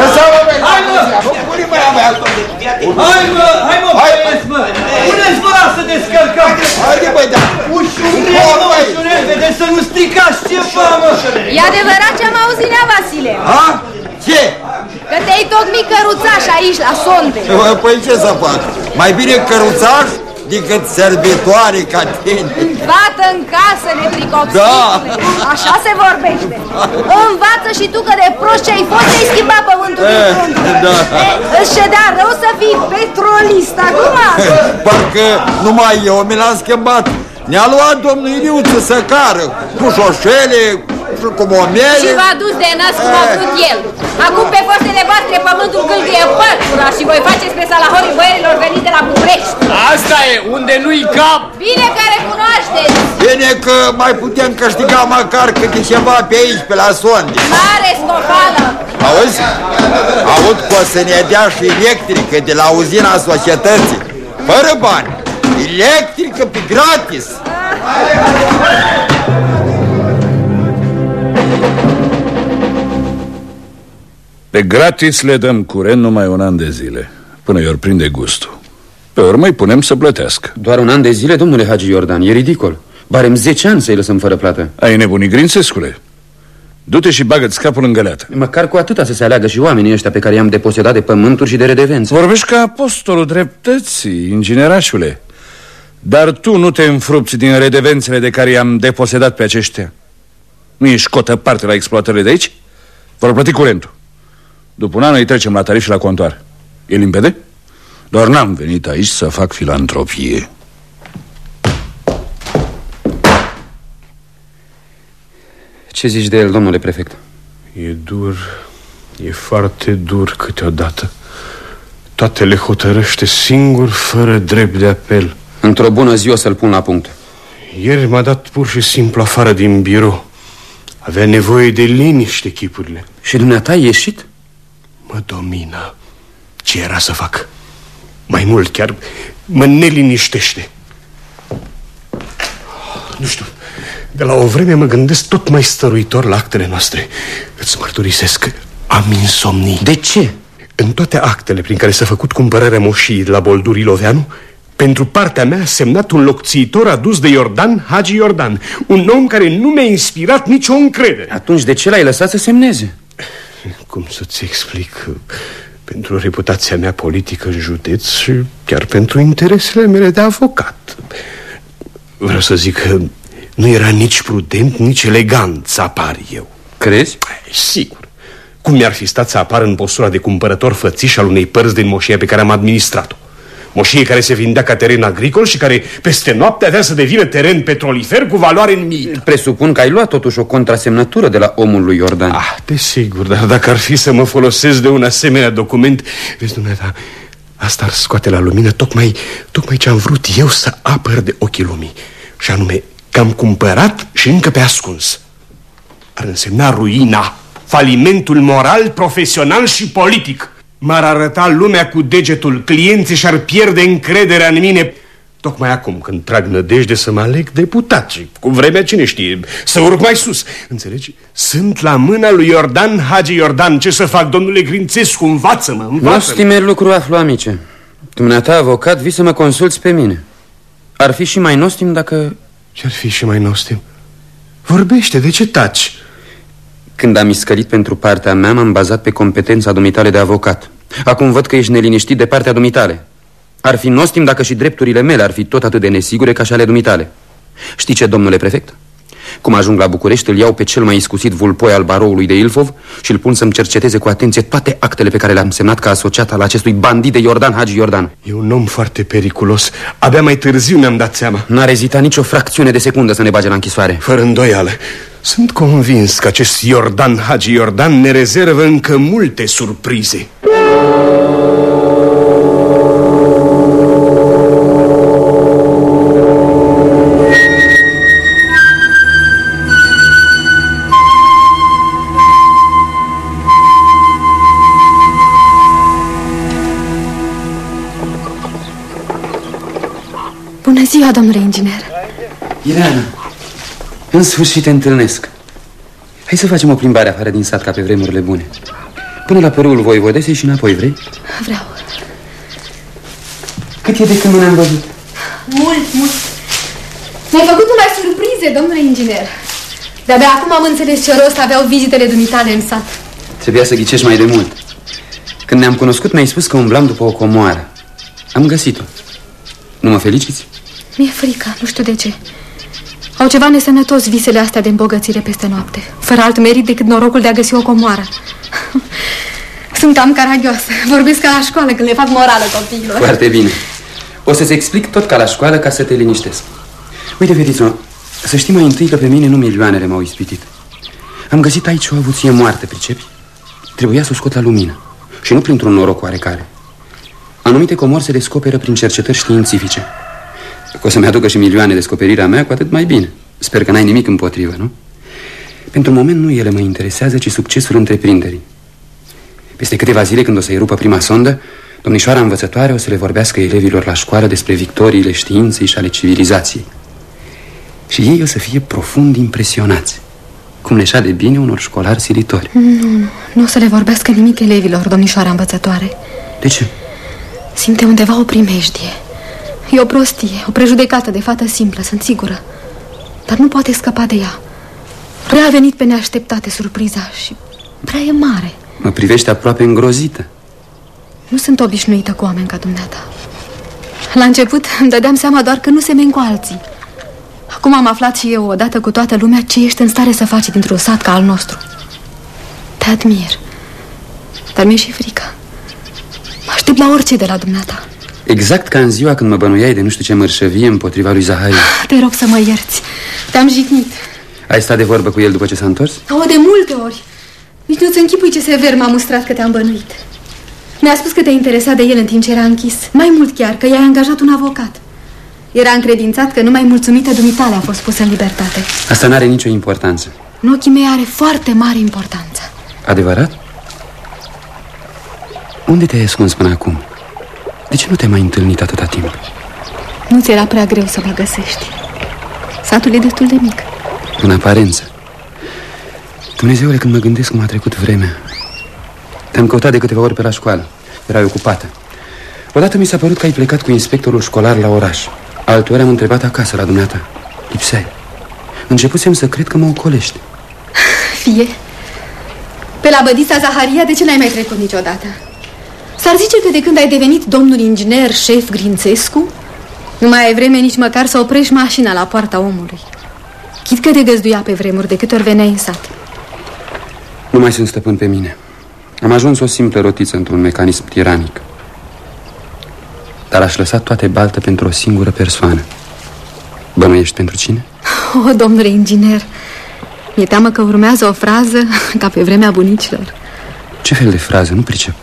Lăsa-mă, bă! Hai, mă! Nu pune mâna mea! Hai mă, hai mă, băieți, mă! Puneți mâna să descărcăm! Haide, băi, da! Ușurel, mă, ușurel, vedeți să nu stricați ceva, mă! E adevărat ce am auzit, nea Vasile? Ha? Ce? Că te-ai tocmit căruțaș aici, la sonde. Păi ce să fac? Mai bine căruțaș decât sărbitoare ca tine. Învață în casă, nepricoțitule. Da. Așa se vorbește. Învață și tu că de prost ce ai fost, ai schimbat pământul din Eh, frunte. da. Eh, Îți ședea rău să fii petrolist acum? Parcă numai eu mi l-am schimbat. Ne-a luat domnul Iliuță să cară cu șoșele, și cu Și momele. v-a dus de nas cum a vrut el. Acum pe fostele voastre pământul gâlgâie pătura și voi faceți pe salahorii băierilor veniți de la București. Asta e, unde nu-i cap. Bine că recunoașteți. Bine că mai putem câștiga măcar câte ceva pe aici, pe la sonde. Mare scofală. Auzi? Aud că o să ne dea și electrică de la uzina societății. Fără bani. Electrică pe gratis. Pe gratis le dăm curent numai un an de zile Până i-or prinde gustul Pe urmă îi punem să plătească Doar un an de zile, domnule Hagi Iordan, e ridicol. Barem 10 ani să-i lăsăm fără plată. Ai nebunit, Grințescule? Du-te și bagă-ți capul în găleată Măcar cu atâta să se aleagă și oamenii ăștia pe care i-am deposedat de pământuri și de redevență. Vorbești ca apostolul dreptății, inginerașule Dar tu nu te înfrupți din redevențele de care i-am deposedat pe aceștia Nu ești cotă parte la exploatările de aici? Vor plăti curentul După un an îi trecem la tarif și la contoar E limpede? Doar n-am venit aici să fac filantropie Ce zici de el, domnule prefect? E dur, e foarte dur câteodată. Toate le hotărăște singur, fără drept de apel. Într-o bună zi o să-l pun la punct. Ieri m-a dat pur și simplu afară din birou. Avea nevoie de liniște chipurile. Și dumneata ai ieșit? Mă domină. Ce era să fac? Mai mult chiar mă neliniștește. Nu știu, de la o vreme mă gândesc tot mai stăruitor la actele noastre. Îți mărturisesc, am insomnii. De ce? În toate actele prin care s-a făcut cumpărarea moșii la Boldur Iloveanu, pentru partea mea a semnat un locțiitor adus de Iordan Hagi Iordan, un om care nu mi-a inspirat nicio încredere. Atunci de ce l-ai lăsat să semneze? Cum să-ți explic? Pentru reputația mea politică în județ și chiar pentru interesele mele de avocat. Vreau să zic că nu era nici prudent, nici elegant să apar eu. Crezi? Sigur. Cum mi-ar fi stat să apar în postura de cumpărător fățiș al unei părți din moșia pe care am administrat-o? Moșie care se vindea ca teren agricol și care peste noapte avea să devină teren petrolifer cu valoare în mii. Presupun că ai luat totuși o contrasemnătură de la omul lui Iordan. Ah, desigur, dar dacă ar fi să mă folosesc de un asemenea document, vezi, dumneata, asta ar scoate la lumină tocmai, tocmai ce am vrut eu să apăr de ochii lumii. Și anume, că am cumpărat și încă pe ascuns. Ar însemna ruina, falimentul moral, profesional și politic. M-ar arăta lumea cu degetul, clienții și-ar pierde încrederea în mine Tocmai acum, când trag nădejde să mă aleg deputat și cu vremea cine știe, să urc mai sus. Înțelegi? Sunt la mâna lui Iordan Hagi Iordan. Ce să fac, domnule Grințescu? Învață-mă, învață-mă. Nostime lucru aflu, amice. Dumneata, avocat, vii să mă consulți pe mine. Ar fi și mai nostim dacă... Ce-ar fi și mai nostim? Vorbește, de ce taci? Când am iscălit pentru partea mea, m-am bazat pe competența dumitale de avocat. Acum văd că ești neliniștit de partea dumitale. Ar fi nostim dacă și drepturile mele ar fi tot atât de nesigure ca și ale dumitale. Știi ce, domnule prefect? Cum ajung la București, îl iau pe cel mai iscusit vulpoi al baroului de Ilfov și îl pun să-mi cerceteze cu atenție toate actele pe care le-am semnat ca asociat al acestui bandit de Iordan Hagi Iordan. E un om foarte periculos. Abia mai târziu mi-am dat seama. N-ar ezita nicio fracțiune de secundă să ne bage la închisoare. Fără îndoială. Sunt convins că acest Iordan Hagi Iordan ne rezervă încă multe surprize. Bună ziua, domnule inginer. Ileana, în sfârșit te întâlnesc. Hai să facem o plimbare afară din sat ca pe vremurile bune. Până la părâul voivodesei și înapoi, vrei? Vreau. Cât e de când nu ne-am văzut? Mult, mult. Mi-ai făcut numai surprize, domnule inginer. De-abia acum am înțeles ce rost aveau vizitele dumitale în sat. Trebuia să ghicești mai de mult. Când ne-am cunoscut, mi-ai spus că umblam după o comoară. Am găsit-o. Nu mă feliciți? Mi-e frică, nu știu de ce. Au ceva nesănătos visele astea de îmbogățire peste noapte, fără alt merit decât norocul de a găsi o comoară. Sunt cam caragioasă. Vorbesc ca la școală când le fac morală copiilor. Foarte bine. O să-ți explic tot ca la școală ca să te liniștesc. Uite, fetițo, să știi mai întâi că pe mine nu milioanele m-au ispitit. Am găsit aici o avuție moarte, pricepi? Trebuia să o scot la lumină. Și nu printr-un noroc oarecare. Anumite comori se descoperă prin cercetări științifice. Că o să-mi aducă și milioane descoperirea mea, cu atât mai bine. Sper că n-ai nimic împotrivă, nu? Pentru moment nu ele mă interesează, ci succesul întreprinderii. Peste câteva zile, când o să-i rupă prima sondă, domnișoara învățătoare o să le vorbească elevilor la școală despre victoriile științei și ale civilizației. Și ei o să fie profund impresionați. Cum le de bine unor școlari silitori. Nu, nu o să le vorbească nimic elevilor, domnișoara învățătoare. De ce? Simte undeva o primejdie. E o prostie, o prejudecată de fată simplă, sunt sigură. Dar nu poate scăpa de ea. Prea a venit pe neașteptate surpriza și prea e mare. Mă privește aproape îngrozită. Nu sunt obișnuită cu oameni ca dumneata. La început îmi dădeam seama doar că nu semeni cu alții. Acum am aflat și eu, odată cu toată lumea, ce ești în stare să faci dintr-un sat ca al nostru. Te admir. Dar mi-e și frică. Mă aștept la orice de la dumneata. Exact ca în ziua când mă bănuiai de nu știu ce mărșăvie împotriva lui Zaharie. Te rog să mă ierți. Te-am jignit. Ai stat de vorbă cu el după ce s-a întors? O, de multe ori. Nici nu-ți închipui ce sever m-a mustrat că te-am bănuit. Mi-a spus că te interesa de el în timp ce era închis. Mai mult chiar, că i-ai angajat un avocat. Era încredințat că numai mulțumită dumitale a fost pusă în libertate. Asta n-are nicio importanță. În ochii mei are foarte mare importanță. Adevărat? Unde te-ai ascuns până acum? De ce nu te-ai mai întâlnit atâta timp? Nu ți era prea greu să mă găsești. Satul e destul de mic. În aparență. Dumnezeule, când mă gândesc cum a trecut vremea. Te-am căutat de câteva ori pe la școală. Erai ocupată. Odată mi s-a părut că ai plecat cu inspectorul școlar la oraș. Alteori am întrebat acasă la dumneata. Lipseai. Începusem să cred că mă ocolești. Fie. Pe la bădița Zaharia, de ce n-ai mai trecut niciodată? S-ar zice că de când ai devenit domnul inginer șef Grințescu, nu mai ai vreme nici măcar să oprești mașina la poarta omului. Chit că te găzduia pe vremuri de câte ori veneai în sat. Nu mai sunt stăpân pe mine. Am ajuns o simplă rotiță într-un mecanism tiranic. Dar aș lăsa toate baltă pentru o singură persoană. Bănuiești pentru cine? O, oh, domnule inginer, mi-e teamă că urmează o frază ca pe vremea bunicilor. Ce fel de frază? Nu pricep.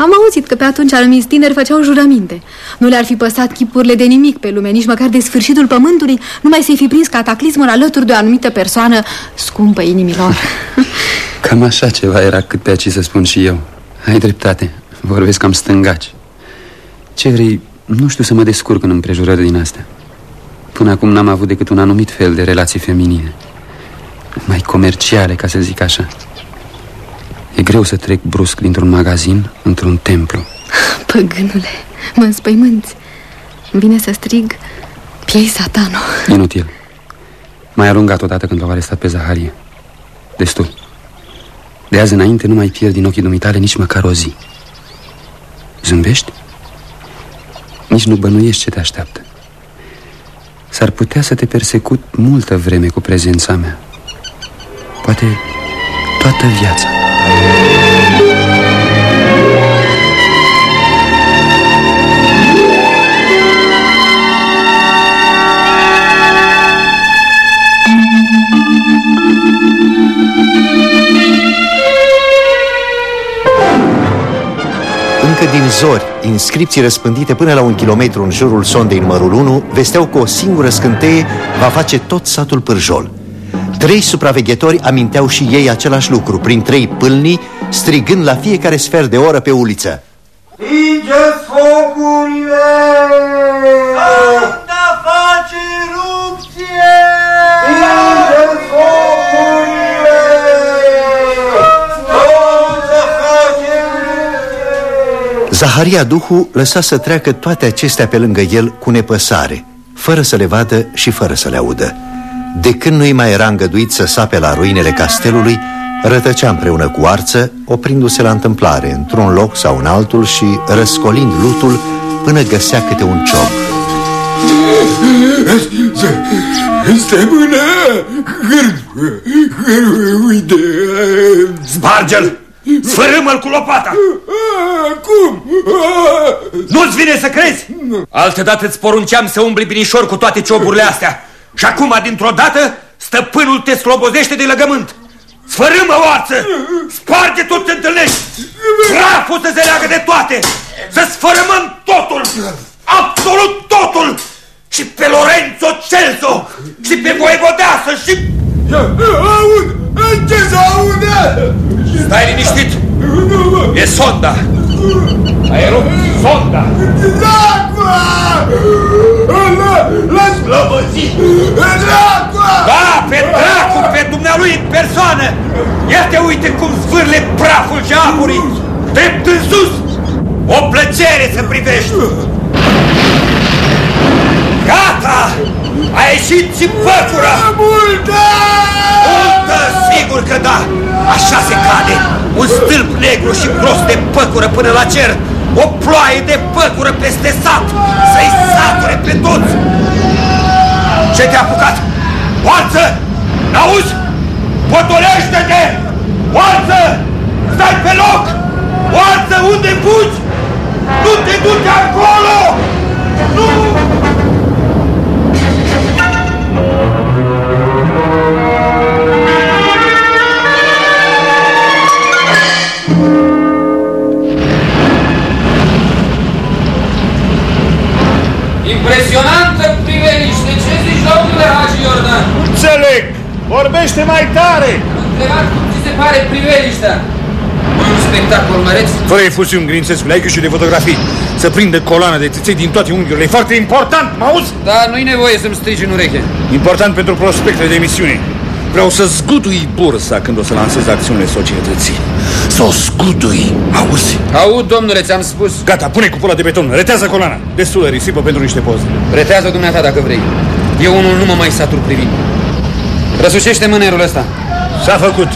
Am auzit că pe atunci anumiți tineri făceau jurăminte. Nu le-ar fi păsat chipurile de nimic pe lume, nici măcar de sfârșitul pământului, numai să-i fi prins cataclismul alături de o anumită persoană scumpă inimilor. Cam așa ceva era cât pe aici să spun și eu. Ai dreptate, vorbesc cam stângaci. Ce vrei, nu știu să mă descurc în împrejurări din astea. Până acum n-am avut decât un anumit fel de relații feminine. Mai comerciale, ca să zic așa. E greu să trec brusc dintr-un magazin într-un templu. Păgânule, mă înspăimânți. Îmi vine să strig Piei satano Inutil Mai alungat odată când l-au arestat pe Zaharie. Destul. De azi înainte nu mai pierd din ochii dumitale nici măcar o zi. Zâmbești? Nici nu bănuiești ce te așteaptă. S-ar putea să te persecut multă vreme cu prezența mea. Poate toată viața încă din zori, inscripții răspândite până la un kilometru în jurul sondei numărul 1 vesteau că o singură scânteie va face tot satul Pârjol. Trei supraveghetori aminteau și ei același lucru, prin trei pâlnii, strigând la fiecare sfert de oră pe uliță. Stingeți focurile! Sanda face erupție! Stingeți focurile! Sanda face Zaharia Duhu lăsa să treacă toate acestea pe lângă el cu nepăsare Fără să le vadă și fără să le audă De când nu-i mai era îngăduit să sape la ruinele castelului Rătăcea împreună cu arță, oprindu-se la întâmplare Într-un loc sau în altul și răscolind lutul Până găsea câte un ciob Stăpână! Uite! Sparge-l! Sfărâmă-l cu lopata! Cum? Nu-ți vine să crezi? Altădată îți porunceam să umbli binișor cu toate cioburile astea. Și acum, dintr-o dată, stăpânul te slobozește de legământ. Sfărâmă, oarță! Sparge tot ce întâlnești! Praful să se leagă de toate! Să sfărâmăm totul! Absolut totul! Și pe Lorenzo Celso! Și pe voievodeasă! Și... Aud! Ce să aude? Stai liniștit! E sonda! Ai rupt sonda! Dracula! L-a slăbățit! Dracula! Da, pe dracu, pe dumnealui în persoană! Ia te uite cum zvârle praful și aburii! Drept în sus! O plăcere să privești! Gata! A ieșit și păcura! Multă! Multă, sigur că da! Așa se cade! Un stâlp negru și gros de păcură până la cer! O ploaie de păcură peste sat! Să-i sature pe toți! Ce te-a apucat? Oarță! N-auzi? Potolește-te! Oarță! Stai pe loc! Oarță, unde fugi? Nu te duci acolo! Nu! Impresionantă priveliște, ce zici, domnule Hagi Iordan? Înțeleg! Vorbește mai tare! Întrebat cum ți se pare priveliștea? Un spectacol măreț? Fără efusiuni, Grințescu, ai și de fotografii Să prindă coloana de țiței din toate unghiurile E foarte important, mă auzi? Da, nu-i nevoie să-mi strigi în ureche. Important pentru prospectele de emisiune Vreau să zgudui bursa când o să lansez acțiunile societății Să o zgudui, auzi? Aud, domnule, ți-am spus. Gata, pune cupola de beton, retează coloana Destulă risipă pentru niște poze Pretează dumneata dacă vrei. Eu unul nu mă mai satur privind. Răsucește mânerul ăsta. S-a făcut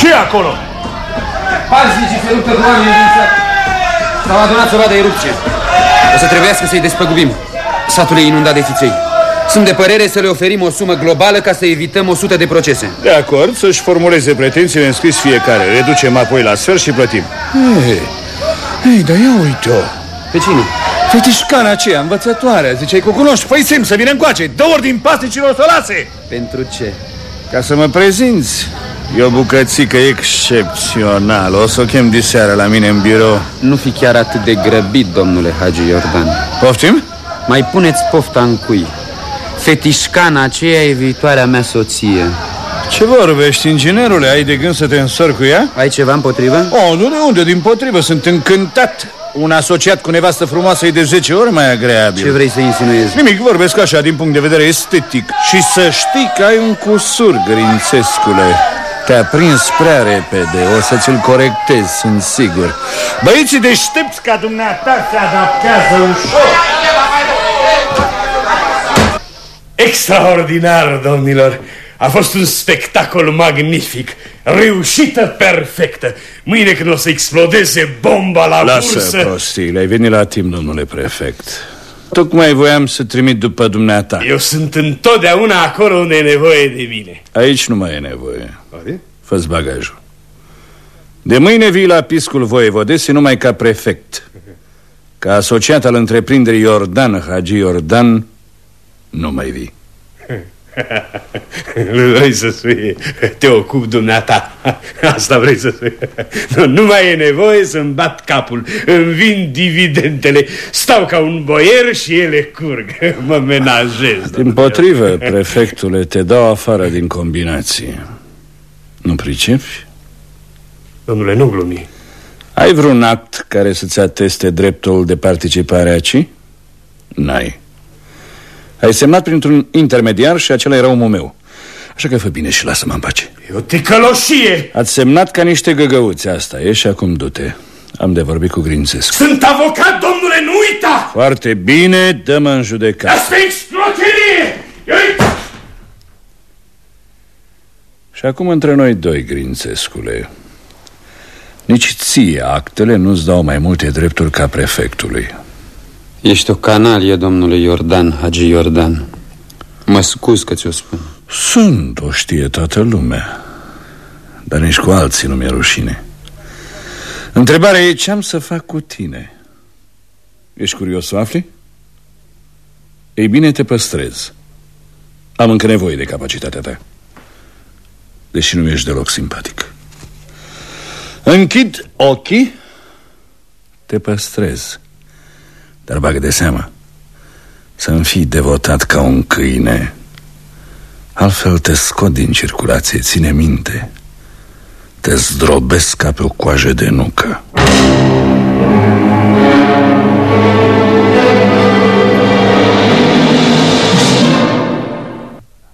ce e acolo? Paznicii se luptă cu oamenii din sat. S-au adunat să vadă erupție. O să trebuiască să-i despăgubim. Satul e inundat de fiței. Sunt de părere să le oferim o sumă globală ca să evităm 100 de procese. De acord, să-și formuleze pretențiile în scris fiecare Reducem apoi la sfert și plătim Hei, hei dar ia uite-o Pe cine? Fetișcana aceea, învățătoarea, ziceai că o cunoști Păi sim, să vină încoace, dă ordin pasnicilor să lase Pentru ce? Ca să mă prezinți E o bucățică excepțională O să o chem diseară la mine în birou Nu fi chiar atât de grăbit, domnule Hagi Iordan. Poftim? Mai puneți pofta în cui. Fetișcana aceea e viitoarea mea soție. Ce vorbești, inginerule? Ai de gând să te însori cu ea? Ai ceva împotrivă? Oh, nu de unde, din potrivă, sunt încântat Un asociat cu nevastă frumoasă e de 10 ori mai agreabil. Ce vrei să insinuezi? Nimic, vorbesc așa din punct de vedere estetic. Și să știi că ai un cusur, Grințescule. Te-a prins prea repede, o să ți-l corectez, sunt sigur. Băieții deștepți ca dumneata se adaptează ușor. Extraordinar, domnilor! A fost un spectacol magnific, reușită perfectă. Mâine când o să explodeze bomba la Lasă bursă... prostiile, ai venit la timp, domnule prefect. Tocmai voiam să trimit după dumneata. Eu sunt întotdeauna acolo unde e nevoie de mine. Aici nu mai e nevoie. Fă-ți bagajul. De mâine vii la piscul voievodesei numai ca prefect. Ca asociat al întreprinderii Iordan Hagi Iordan Nu mai vii Vrei să spui, te ocup dumneata. Asta vrei să spui. Nu, nu mai e nevoie să-mi bat capul. Îmi vin dividendele. Stau ca un boier și ele curg. Mă menajez. Din potrivă, prefectule, te dau afară din combinație Nu pricepi? Domnule, nu glumi. Ai vreun act care să-ți ateste dreptul de participare aici? N-ai Ai semnat printr-un intermediar și acela era omul meu. Așa că fă bine și lasă-mă în pace. E o ticăloșie. Ați semnat ca niște găgăuți, asta e și acum du-te. Am de vorbit cu Grințescu. Sunt avocat, domnule, nu uita! Foarte bine, dă-mă în judecată. Asta e exploaterie! Și acum între noi doi, Grințescule Nici ție actele nu-ți dau mai multe drepturi ca prefectului Ești o canalie, domnule Iordan, Hagi Iordan. Mă scuz că ți-o spun. Sunt, o știe toată lumea. Dar nici cu alții nu mi-e rușine. Întrebarea e ce am să fac cu tine? Ești curios să afli? Ei bine, te păstrez. Am încă nevoie de capacitatea ta. Deși nu ești deloc simpatic. Închid ochii Te păstrez Dar bagă de seama Să-mi fii devotat ca un câine. Altfel te scot din circulație, ține minte. Te zdrobesc ca pe o coajă de nucă